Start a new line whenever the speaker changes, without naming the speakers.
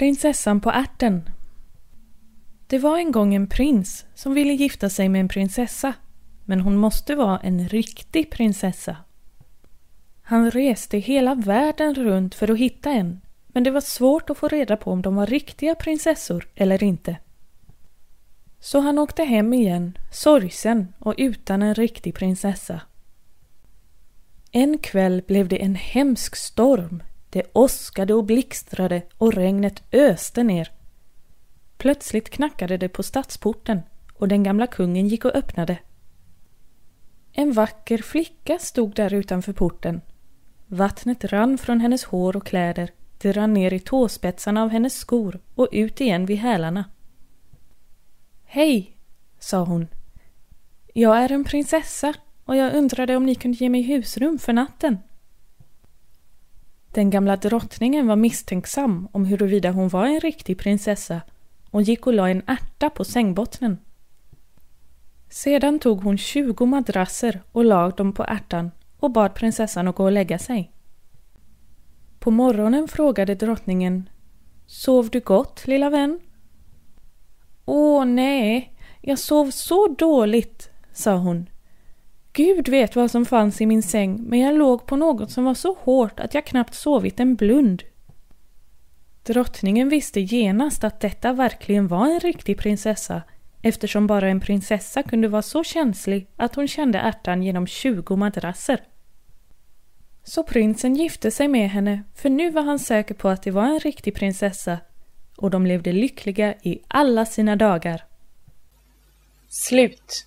Prinsessan på ärten Det var en gång en prins som ville gifta sig med en prinsessa. Men hon måste vara en riktig prinsessa. Han reste hela världen runt för att hitta en. Men det var svårt att få reda på om de var riktiga prinsessor eller inte. Så han åkte hem igen, sorgsen och utan en riktig prinsessa. En kväll blev det en hemsk storm. Det åskade och blixtrade och regnet öste ner. Plötsligt knackade det på stadsporten och den gamla kungen gick och öppnade. En vacker flicka stod där utanför porten. Vattnet rann från hennes hår och kläder. Det rann ner i tåspetsarna av hennes skor och ut igen vid hälarna. Hej, sa hon. Jag är en prinsessa och jag undrade om ni kunde ge mig husrum för natten. Den gamla drottningen var misstänksam om huruvida hon var en riktig prinsessa och gick och la en ärta på sängbottnen. Sedan tog hon tjugo madrasser och lade dem på ärtan och bad prinsessan att gå och lägga sig. På morgonen frågade drottningen Sov du gott, lilla vän? Åh nej, jag sov så dåligt, sa hon. Gud vet vad som fanns i min säng, men jag låg på något som var så hårt att jag knappt sovit en blund. Drottningen visste genast att detta verkligen var en riktig prinsessa eftersom bara en prinsessa kunde vara så känslig att hon kände ärtan genom tjugo madrasser. Så prinsen gifte sig med henne för nu var han säker på att det var en riktig prinsessa och de levde lyckliga i alla sina dagar.
Slut